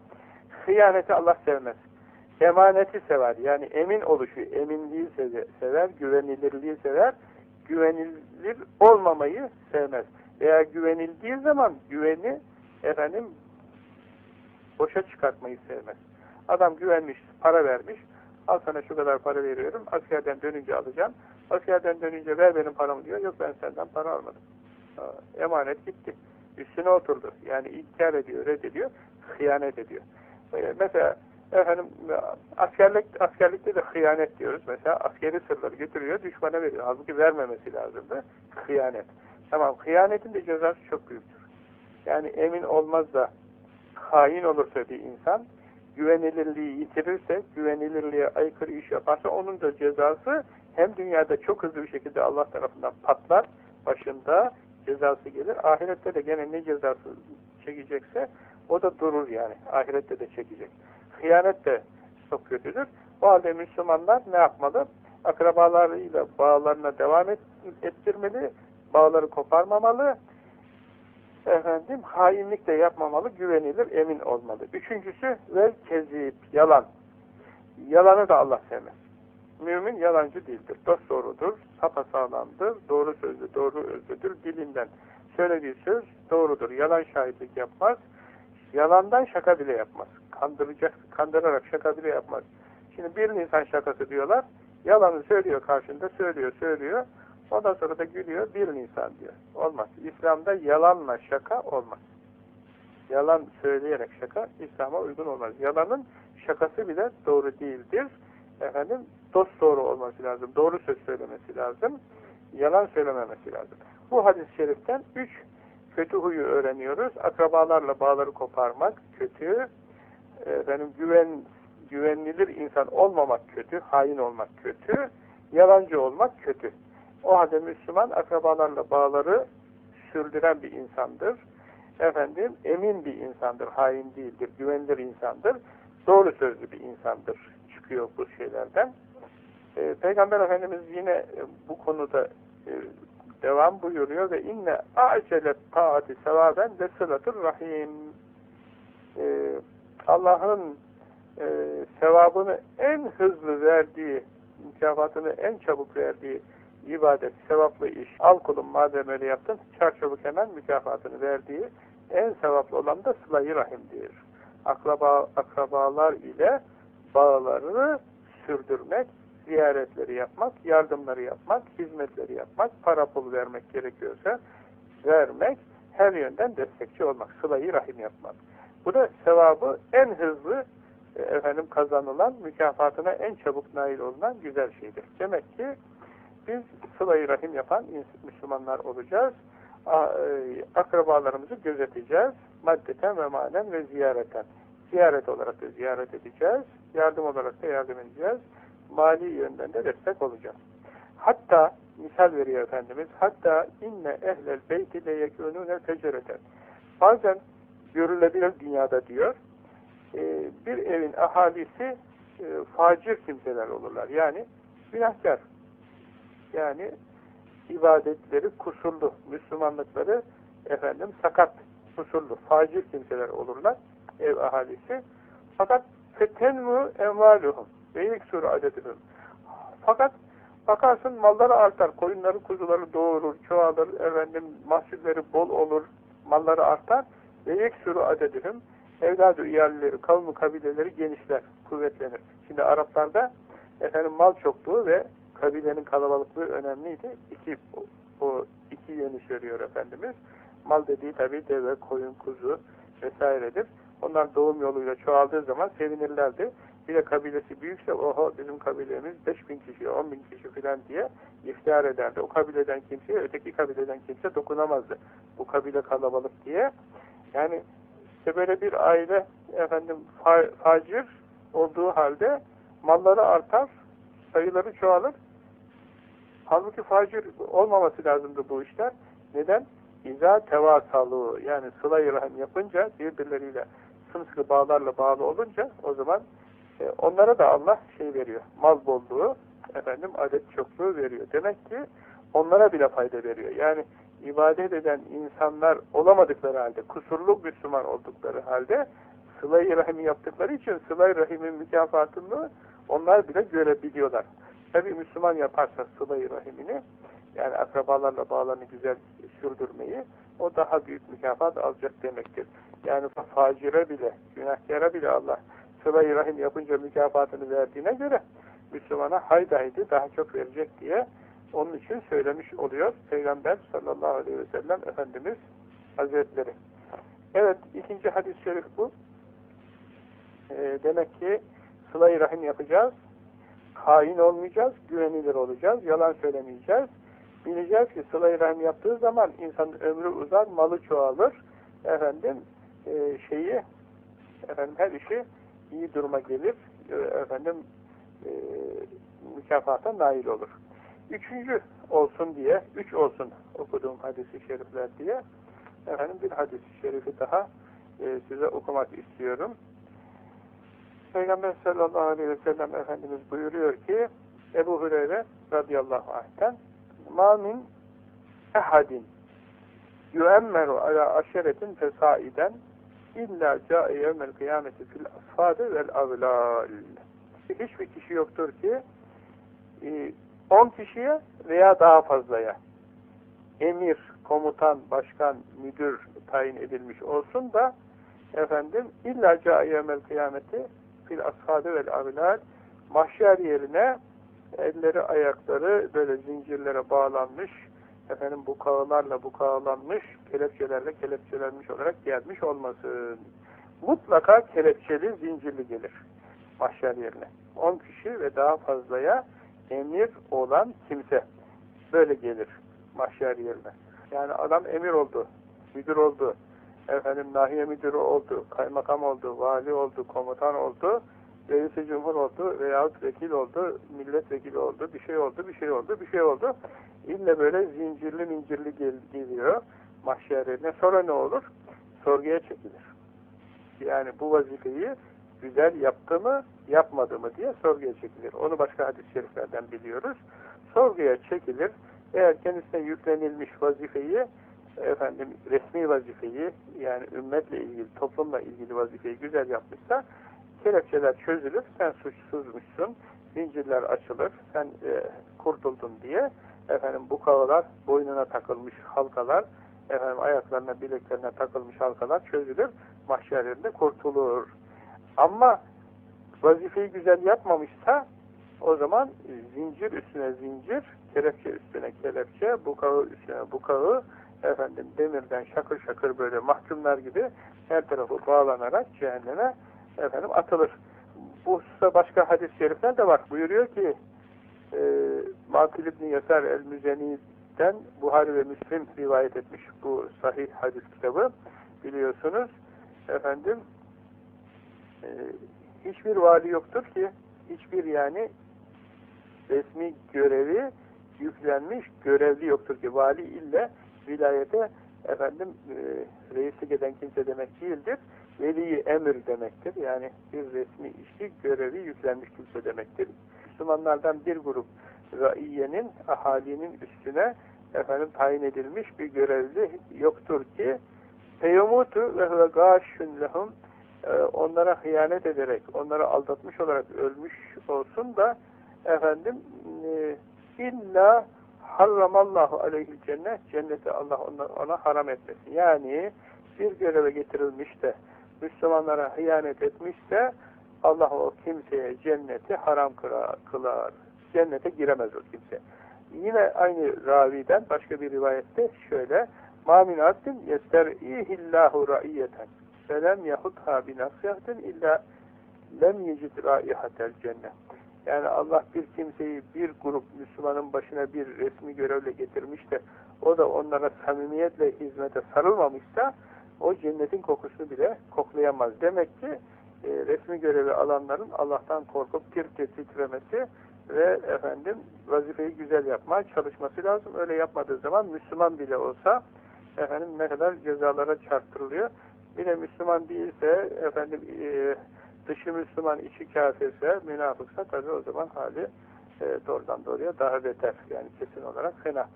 Hıyaneti Allah sevmez. Emaneti sever. Yani emin oluşu, eminliği sever, güvenilirliği sever. Güvenilir olmamayı sevmez. Veya güvenildiği zaman güveni efendim boşa çıkartmayı sevmez. Adam güvenmiş, para vermiş. Al sana şu kadar para veriyorum. Askerden dönünce alacağım. Askerden dönünce ver benim paramı diyor. Yok ben senden para almadım. Emanet gitti. Üstüne oturdu. Yani inkar ediyor, reddediyor. Hıyanet ediyor. Mesela efendim askerlik askerlikte de hıyanet diyoruz. Mesela askeri sırları götürüyor, düşmana veriyor. Halbuki vermemesi lazımdı. Hıyanet. Tamam, hıyanetin de cezası çok büyüktür. Yani emin olmaz da hain olursa bir insan, güvenilirliği yitirirse, güvenilirliğe aykırı iş yaparsa onun da cezası hem dünyada çok hızlı bir şekilde Allah tarafından patlar, başında cezası gelir. Ahirette de gene ne cezası çekecekse o da durur yani. Ahirette de çekecek. Hıyanet de çok kötüdür. O halde Müslümanlar ne yapmalı? Akrabalarıyla bağlarına devam ettirmeli, bağları koparmamalı, efendim hainlik de yapmamalı, güvenilir, emin olmalı. Üçüncüsü ve kezip, yalan. Yalanı da Allah sevmez. Mümin yalancı değildir. Dost doğrudur, sapasağlamdır, doğru sözlü, doğru özlüdür. Dilinden söylediği söz doğrudur. Yalan şahitlik yapmaz. Yalandan şaka bile yapmaz. Kandıracak, kandırarak şaka bile yapmaz. Şimdi bir insan şakası diyorlar. Yalanı söylüyor karşında, söylüyor, söylüyor. Ondan sonra da gülüyor, bir insan diyor. Olmaz. İslam'da yalanla şaka olmaz. Yalan söyleyerek şaka İslam'a uygun olmaz. Yalanın şakası bile doğru değildir. Efendim, dost doğru olması lazım. Doğru söz söylemesi lazım. Yalan söylememesi lazım. Bu hadis-i şeriften üç kötü huyu öğreniyoruz. Akrabalarla bağları koparmak kötü. Efendim, güven, güvenilir insan olmamak kötü. Hain olmak kötü. Yalancı olmak kötü. O halde Müslüman akrabalarla bağları sürdüren bir insandır. Efendim, emin bir insandır, hain değildir, güvenilir insandır. Doğru sözlü bir insandır. Çıkıyor bu şeylerden. Ee, Peygamber Efendimiz yine e, bu konuda e, devam buyuruyor ve inne acele taati sevaben ve sılatır rahim. Ee, Allah'ın e, sevabını en hızlı verdiği, mükafatını en çabuk verdiği ibadet, sevaplı iş. Al kulum madem öyle yaptın, çarçabuk hemen mükafatını verdiği en sevaplı olan da sıla-i rahimdir. Akraba, akrabalar ile bağlarını sürdürmek, ziyaretleri yapmak, yardımları yapmak, hizmetleri yapmak, para pul vermek gerekiyorsa vermek, her yönden destekçi olmak, sıla-i rahim yapmak. Bu da sevabı en hızlı e, efendim kazanılan, mükafatına en çabuk nail olunan güzel şeydir. Demek ki biz sıla rahim yapan Müslümanlar olacağız. E, akrabalarımızı gözeteceğiz. Maddeten ve manen ve ziyareten. Ziyaret olarak da ziyaret edeceğiz. Yardım olarak da yardım edeceğiz. Mali yönden de destek olacağız. Hatta, misal veriyor Efendimiz, hatta inne ehlel beyti le yekûnûne fecereten. Bazen görülebilir dünyada diyor, e, bir evin ahalisi e, facir kimseler olurlar. Yani günahkar, yani ibadetleri kusurlu, Müslümanlıkları efendim sakat, kusurlu, facir kimseler olurlar ev ahalisi. Fakat fetenmu envaluhum ve yeksuru adedihum. Fakat bakarsın malları artar, koyunları, kuzuları doğurur, çoğalır, efendim mahsulleri bol olur, malları artar ve yeksuru adedihum. Evladı iyalleri, kavmi kabileleri genişler, kuvvetlenir. Şimdi Araplarda efendim mal çokluğu ve kabilenin kalabalıklığı önemliydi. İki, o iki yönü söylüyor Efendimiz. Mal dediği tabi deve, koyun, kuzu vesairedir. Onlar doğum yoluyla çoğaldığı zaman sevinirlerdi. Bir de kabilesi büyükse oho bizim kabilemiz 5 bin kişi, 10 bin kişi filan diye iftihar ederdi. O kabileden kimseye öteki kabileden kimse dokunamazdı. Bu kabile kalabalık diye. Yani işte böyle bir aile efendim fa facir olduğu halde malları artar, sayıları çoğalır. Halbuki facir olmaması lazımdı bu işler. Neden? İza tevasalı yani sıla-i rahim yapınca birbirleriyle sımsıkı bağlarla bağlı olunca o zaman e, onlara da Allah şey veriyor. Mal bolluğu, efendim adet çokluğu veriyor. Demek ki onlara bile fayda veriyor. Yani ibadet eden insanlar olamadıkları halde, kusurlu Müslüman oldukları halde sıla-i rahimi yaptıkları için sıla-i rahimin mükafatını onlar bile görebiliyorlar. Tabi Müslüman yaparsa sıla-i rahimini, yani akrabalarla bağlarını güzel sürdürmeyi, o daha büyük mükafat alacak demektir. Yani facire bile, günahkara bile Allah sıla-i rahim yapınca mükafatını verdiğine göre Müslümana haydi daha çok verecek diye onun için söylemiş oluyor Peygamber sallallahu aleyhi ve sellem Efendimiz Hazretleri. Evet, ikinci hadis-i şerif bu. E, demek ki sıla-i rahim yapacağız, hain olmayacağız, güvenilir olacağız, yalan söylemeyeceğiz. Bileceğiz ki sıla-i rahim yaptığı zaman insanın ömrü uzar, malı çoğalır, efendim e, şeyi, efendim her işi iyi duruma gelir, e, efendim e, mükafata nail olur. Üçüncü olsun diye, üç olsun okuduğum hadisi şerifler diye efendim bir hadisi şerifi daha e, size okumak istiyorum. Peygamber sallallahu aleyhi ve sellem Efendimiz buyuruyor ki Ebu Hureyre radıyallahu anh'ten ma min ehadin yuemmeru ala aşeretin fesaiden illa câe yevmel kıyameti fil asfâde vel avlâl. Hiçbir kişi yoktur ki 10 e, kişiye veya daha fazlaya emir, komutan, başkan, müdür tayin edilmiş olsun da efendim illa câe yevmel kıyameti fil ashâbe vel avilâl mahşer yerine elleri ayakları böyle zincirlere bağlanmış efendim bu kağılarla bu kağılanmış kelepçelerle kelepçelenmiş olarak gelmiş olmasın. Mutlaka kelepçeli zincirli gelir mahşer yerine. 10 kişi ve daha fazlaya emir olan kimse böyle gelir mahşer yerine. Yani adam emir oldu, müdür oldu, efendim nahiye müdürü oldu, kaymakam oldu, vali oldu, komutan oldu, reisi cumhur oldu veyahut vekil oldu, milletvekili oldu, bir şey oldu, bir şey oldu, bir şey oldu. İlle böyle zincirli mincirli gel geliyor mahşerine. Sonra ne olur? Sorguya çekilir. Yani bu vazifeyi güzel yaptı mı, yapmadı mı diye sorguya çekilir. Onu başka hadis-i şeriflerden biliyoruz. Sorguya çekilir. Eğer kendisine yüklenilmiş vazifeyi efendim resmi vazifeyi yani ümmetle ilgili, toplumla ilgili vazifeyi güzel yapmışsa kelepçeler çözülür, sen suçsuzmuşsun, zincirler açılır, sen e, kurtuldun diye efendim bu kavalar boynuna takılmış halkalar, efendim ayaklarına, bileklerine takılmış halkalar çözülür, mahşerlerinde kurtulur. Ama vazifeyi güzel yapmamışsa o zaman zincir üstüne zincir, kelepçe üstüne kelepçe, bukağı üstüne bukağı, efendim demirden şakır şakır böyle mahkumlar gibi her tarafı bağlanarak cehenneme efendim atılır. Bu hususta başka hadis-i şerifler de var. Buyuruyor ki e, Makil İbni Yasar el-Müzeni'den Buhari ve Müslim rivayet etmiş bu sahih hadis kitabı biliyorsunuz. Efendim e, hiçbir vali yoktur ki hiçbir yani resmi görevi yüklenmiş görevli yoktur ki vali ille vilayete efendim e, reislik eden kimse demek değildir. Veli emir demektir. Yani bir resmi işi görevi yüklenmiş kimse demektir. Müslümanlardan bir grup raiyenin, ahalinin üstüne efendim tayin edilmiş bir görevli yoktur ki feyomutu ve gâşün lehum onlara hıyanet ederek, onları aldatmış olarak ölmüş olsun da efendim e, illa harramallahu aleyhil cennet cenneti Allah ona, ona haram etmesin. Yani bir göreve getirilmiş de Müslümanlara hıyanet etmişse Allah o kimseye cenneti haram kılar. Cennete giremez o kimse. Yine aynı raviden başka bir rivayette şöyle مَا مِنْ عَبْدٍ يَسْتَرْئِهِ اللّٰهُ رَئِيَّةً فَلَمْ يَخُدْهَا بِنَصِيَةٍ اِلَّا lem yecid raihatel cennet. yani Allah bir kimseyi bir grup Müslümanın başına bir resmi görevle getirmiş de o da onlara samimiyetle hizmete sarılmamışsa o cennetin kokusunu bile koklayamaz. Demek ki e, resmi görevi alanların Allah'tan korkup tir tir titremesi ve efendim vazifeyi güzel yapmaya çalışması lazım. Öyle yapmadığı zaman Müslüman bile olsa efendim ne kadar cezalara çarptırılıyor. Bir de Müslüman değilse efendim e, dışı Müslüman içi kafirse münafıksa tabi o zaman hali e, doğrudan doğruya daha beter. Yani kesin olarak fena.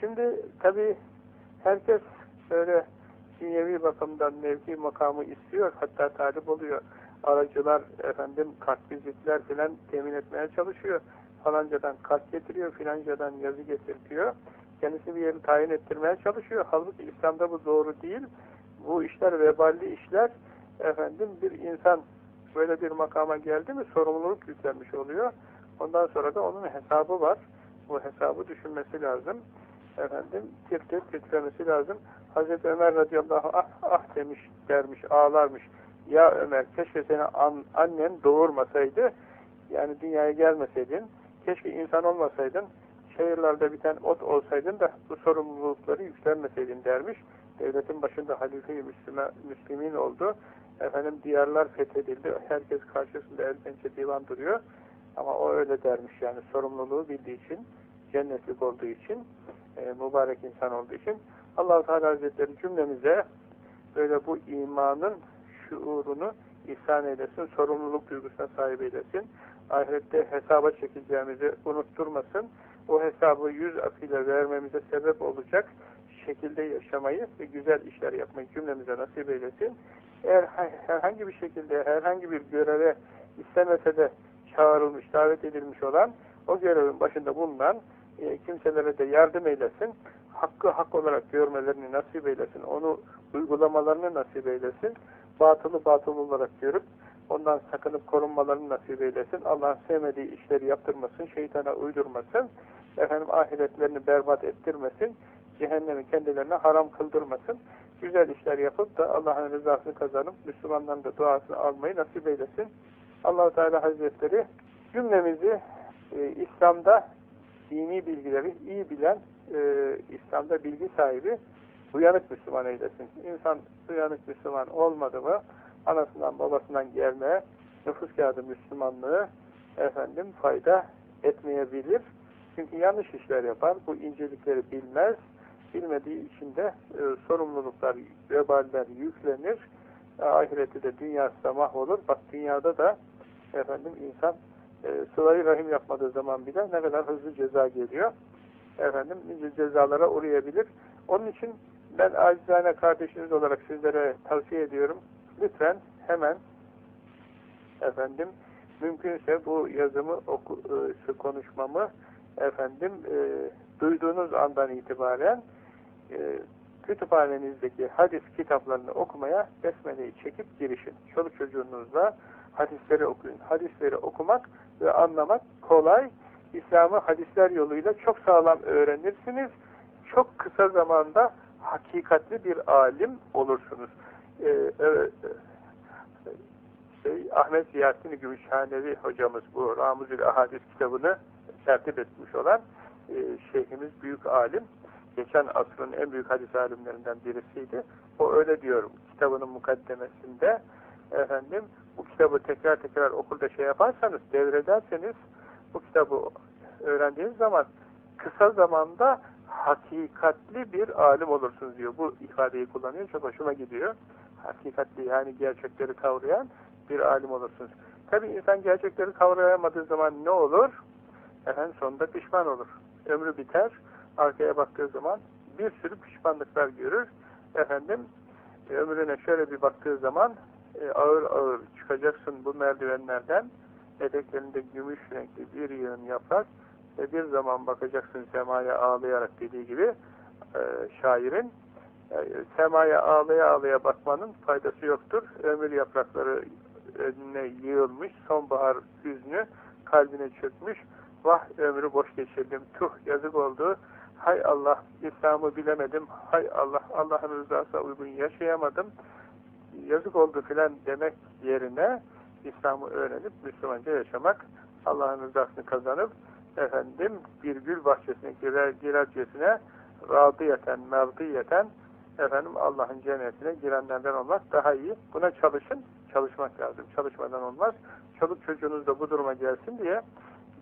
Şimdi tabi herkes böyle dünyevi bakımdan mevki makamı istiyor. Hatta talip oluyor. Aracılar efendim kart vizitler filan temin etmeye çalışıyor. Falancadan kart getiriyor, filancadan yazı getirtiyor. Kendisi bir yeri tayin ettirmeye çalışıyor. Halbuki İslam'da bu doğru değil. Bu işler veballi işler. Efendim bir insan böyle bir makama geldi mi sorumluluk yüklenmiş oluyor. Ondan sonra da onun hesabı var. Bu hesabı düşünmesi lazım. Efendim tir tir titremesi lazım. Hazreti Ömer radıyallahu anh ah demiş dermiş ağlarmış. Ya Ömer keşke seni an, annen doğurmasaydı yani dünyaya gelmeseydin keşke insan olmasaydın şehirlerde biten ot olsaydın da bu sorumlulukları yüklenmeseydin dermiş. Devletin başında halife-i Müslümin oldu. Efendim diyarlar fethedildi. Herkes karşısında el pençe divan duruyor. Ama o öyle dermiş yani sorumluluğu bildiği için, cennetlik olduğu için, e, mübarek insan olduğu için allah Teala Hazretleri cümlemize böyle bu imanın şuurunu ihsan eylesin, sorumluluk duygusuna sahip eylesin. Ahirette hesaba çekeceğimizi unutturmasın. O hesabı yüz akıyla vermemize sebep olacak şekilde yaşamayı ve güzel işler yapmayı cümlemize nasip eylesin. Eğer herhangi bir şekilde herhangi bir göreve istemese de çağrılmış, davet edilmiş olan o görevin başında bulunan e, kimselere de yardım eylesin. Hakkı hak olarak görmelerini nasip eylesin. Onu uygulamalarını nasip eylesin. Batılı batıl olarak görüp ondan sakınıp korunmalarını nasip eylesin. Allah'ın sevmediği işleri yaptırmasın, şeytana uydurmasın. Efendim ahiretlerini berbat ettirmesin. Cehennemi kendilerine haram kıldırmasın. Güzel işler yapıp da Allah'ın rızasını kazanıp Müslümanların da duasını almayı nasip eylesin. allah Teala Hazretleri cümlemizi e, İslam'da dini bilgileri iyi bilen, e, İslam'da bilgi sahibi uyanık Müslüman eylesin. İnsan uyanık Müslüman olmadı mı anasından babasından gelme nüfus kağıdı Müslümanlığı efendim fayda etmeyebilir. Çünkü yanlış işler yapar. Bu incelikleri bilmez. Bilmediği için de e, sorumluluklar, veballer yüklenir. E, ahireti de dünyası da mahvolur. Bak dünyada da efendim insan e, sılayı rahim yapmadığı zaman bile ne kadar hızlı ceza geliyor. Efendim nice cezalara uğrayabilir. Onun için ben acizane kardeşiniz olarak sizlere tavsiye ediyorum. Lütfen hemen efendim mümkünse bu yazımı oku, e, konuşmamı efendim e, duyduğunuz andan itibaren e, kütüphanenizdeki hadis kitaplarını okumaya besmeleyi çekip girişin. Çoluk çocuğunuzla hadisleri okuyun. Hadisleri okumak ve anlamak kolay. İslam'ı hadisler yoluyla çok sağlam öğrenirsiniz. Çok kısa zamanda hakikatli bir alim olursunuz. Ee, evet, şey, Ahmet Ziyaddin Gümüşhanevi hocamız bu Ramuzül Ahadis kitabını tertip etmiş olan e, şeyhimiz büyük alim. Geçen asrın en büyük hadis alimlerinden birisiydi. O öyle diyorum kitabının mukaddemesinde efendim bu kitabı tekrar tekrar okulda şey yaparsanız devrederseniz bu kitabı öğrendiğiniz zaman kısa zamanda hakikatli bir alim olursunuz diyor. Bu ifadeyi kullanıyor. Çok hoşuma gidiyor. Hakikatli yani gerçekleri kavrayan bir alim olursunuz. Tabi insan gerçekleri kavrayamadığı zaman ne olur? Efendim sonunda pişman olur. Ömrü biter. Arkaya baktığı zaman bir sürü pişmanlıklar görür. Efendim ömrüne şöyle bir baktığı zaman e, ağır ağır çıkacaksın bu merdivenlerden. Eteklerinde gümüş renkli bir yığın yaprak ve bir zaman bakacaksın semaya ağlayarak dediği gibi e, şairin e, semaya ağlaya ağlaya bakmanın faydası yoktur. Ömür yaprakları önüne yığılmış, sonbahar hüznü kalbine çökmüş. Vah ömrü boş geçirdim, tuh yazık oldu. Hay Allah İslam'ı bilemedim, hay Allah Allah'ın rızasına uygun yaşayamadım. Yazık oldu filan demek yerine İslam'ı öğrenip Müslümanca yaşamak, Allah'ın rızasını kazanıp efendim bir gül bahçesine girer, girercesine radiyeten, mevdiyeten efendim Allah'ın cennetine girenlerden olmak daha iyi. Buna çalışın. Çalışmak lazım. Çalışmadan olmaz. Çoluk çocuğunuz da bu duruma gelsin diye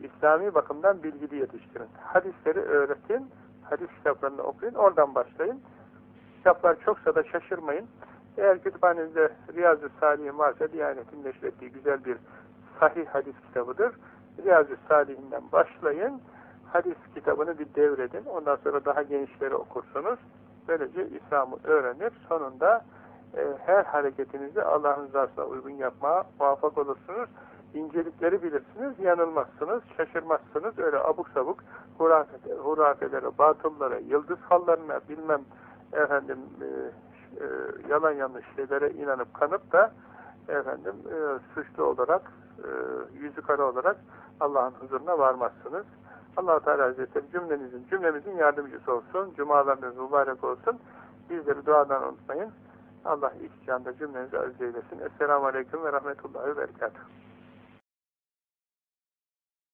İslami bakımdan bilgili yetiştirin. Hadisleri öğretin, hadis kitaplarını okuyun, oradan başlayın. Kitaplar çoksa da şaşırmayın. Eğer kütüphanenizde Riyazu Salih'in varsa Diyanet'in neşrettiği güzel bir sahih hadis kitabıdır. Riyazu Salih'inden başlayın. Hadis kitabını bir devredin. Ondan sonra daha gençleri okursunuz. Böylece İslam'ı öğrenir. Sonunda e, her hareketinizi Allah'ın rızasına uygun yapmaya muvaffak olursunuz. İncelikleri bilirsiniz, yanılmazsınız, şaşırmazsınız. Öyle abuk sabuk hurafelere, hurafelere batıllara, yıldız hallarına bilmem efendim e, e, yalan yanlış şeylere inanıp kanıp da efendim e, suçlu olarak e, yüzü kara olarak Allah'ın huzuruna varmazsınız. allah Teala Hazretleri cümlenizin, cümlemizin yardımcısı olsun. Cumalarınız mübarek olsun. Bizleri duadan unutmayın. Allah ilk canda cümlenizi aziz eylesin. Esselamu Aleyküm ve Rahmetullahi ve Berekatuhu.